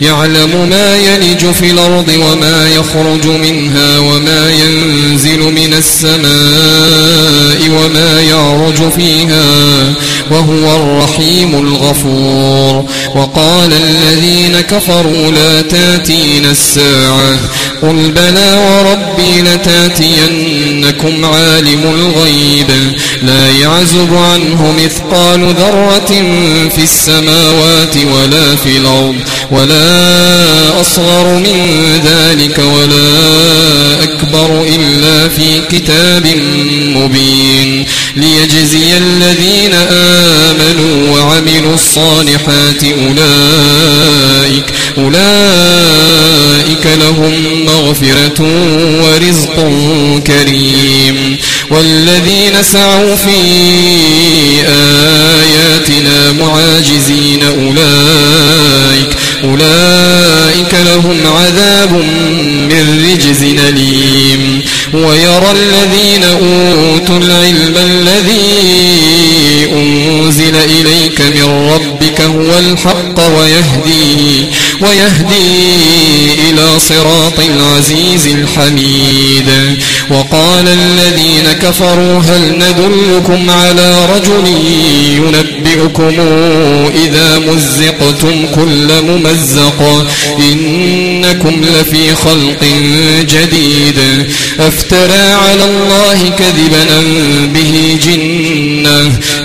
يعلم ما يلج في الأرض وما يخرج منها وما ينزل من السماء وما يعرج فيها وهو الرحيم الغفور. وقال الذين كفروا لا تاتين الساعة قل بلى وربي لتاتينكم عالم الغيب. لا يعزب عنه مثقال ذرة في السماوات ولا في الأرض ولا أصغر من ذلك ولا أكبر إلا في كتاب مبين ليجزي الذين آمنوا وعملوا الصالحات أولئك أولئك لهم مغفرة ورزق كريم. والذين سعوا في آياتنا معاجزين أولئك أولئك لهم عذاب من رجز أليم. ويرى الذين أوتوا العلم الذي أنزل إليك من ربك هو الحق ويهدي ويهدي إلى صراط العزيز الحميد. وقال الذين كفروا هل ندلكم على رجل ينبئكم إذا مزقتم كل ممزق؟ إنكم لفي خلق جديد. أفترى على الله كذبا به جنة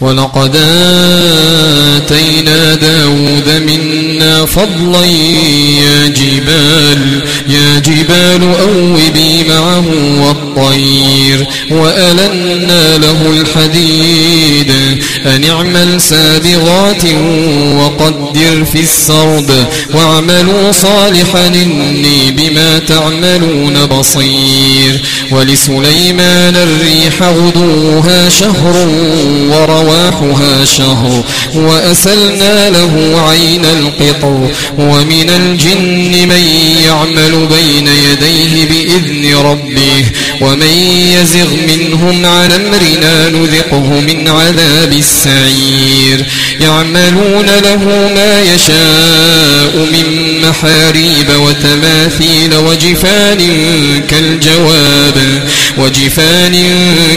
ولقد آتينا داود منا فضلا يا جبال يا جبال أوبي معه والطير وألنا له الحديد. أن اعمل سابغات وقدر في السرد واعملوا صالحا إني بما تعملون بصير ولسليمان الريح غدوها شهر ورواحها شهر وأسلنا له عين القطر ومن الجن من يعمل بين يديه بإذن ربه ومن يزغ منهم عن أمرنا نذقه من عذاب السعير. يعملون له ما يشاء من محاريب وتماثيل وجفان كالجواب وجفان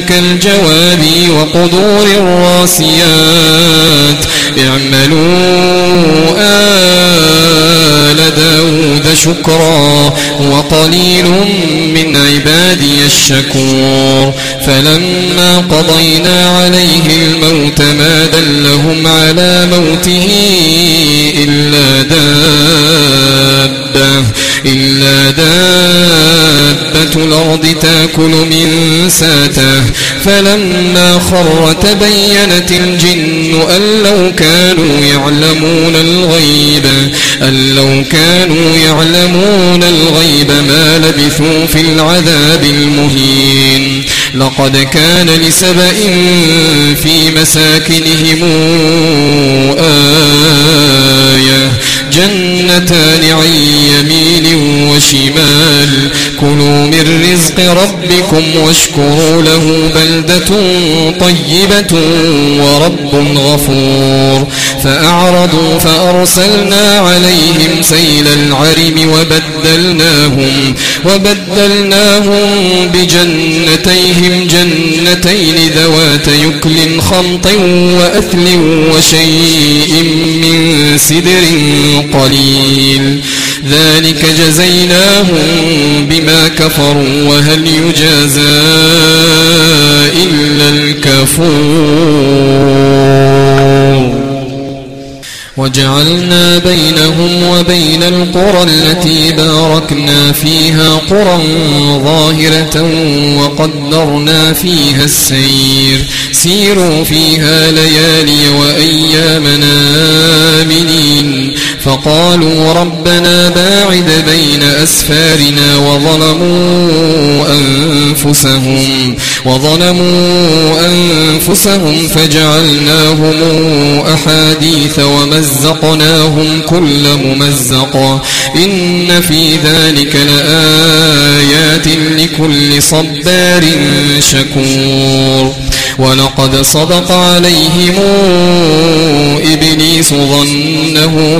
كالجواب وقدور الراسيات. اعملوا آل داود شكرا وقليل من عبادي الشكور فلما قضينا عليه الموت ما دلهم على موته إلا دابة إلا دابة الأرض تأكل من ساته فلما خر تبينت الجن أن لو كانوا يعلمون الغيب أن لو كانوا يعلمون الغيب ما لبثوا في العذاب المهين. لقد كان لسبأ في مساكنهم آية جنتان وشمال من رزق ربكم واشكروا له بلدة طيبة ورب غفور. فأعرضوا فأرسلنا عليهم سيل العرم وبدلناهم وبدلناهم بجنتيهم جنتين ذوات يكل خمط وأثل وشيء من سدر قليل. ذلك جزيناهم بما كفروا وهل يجازى إلا الكفور. وجعلنا بينهم وبين القرى التي باركنا فيها قرى ظاهرة وقدرنا فيها السير. سيروا فيها ليالي وأيامنا آمنين فقالوا ربنا باعد بين أسفارنا وظلموا أنفسهم وظلموا أنفسهم فجعلناهم أحاديث ومزقناهم كل ممزق إن في ذلك لآيات لكل صبار شكور ولقد صدق عليهم إبليس ظنه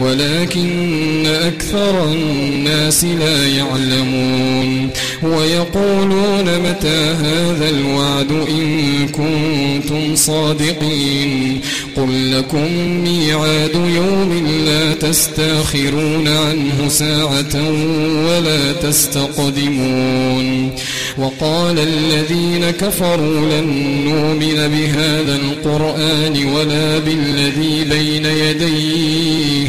ولكن أكثر الناس لا يعلمون ويقولون متى هذا الوعد إن كنتم صادقين قل لكم ميعاد يوم لا تستأخرون عنه ساعة ولا تستقدمون وقال الذين كفروا لن نؤمن بهذا القرآن ولا بالذي بين يديه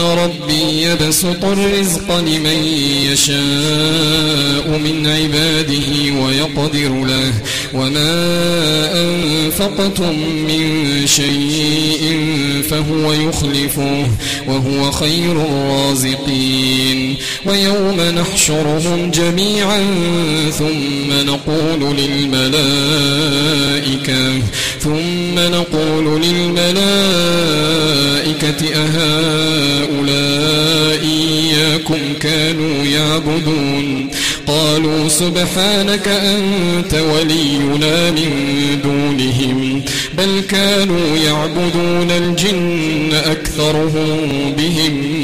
ربي يبسط الرزق لمن يشاء من عباده ويقدر له وما أنفقتم من شيء فهو يخلفه وهو خير الرازقين ويوم نحشرهم جميعا ثم نقول للملائكة ثم نقول للملائكة أهؤلاء إياكم كانوا يعبدون. قالوا سبحانك أنت ولينا من دونهم بل كانوا يعبدون الجن أكثرهم بهم.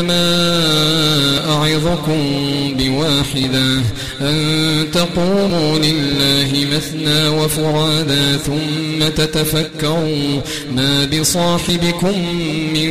إنما أعظكم بواحدة أن تقوموا لله مثنى وفرادا ثم تتفكروا ما بصاحبكم من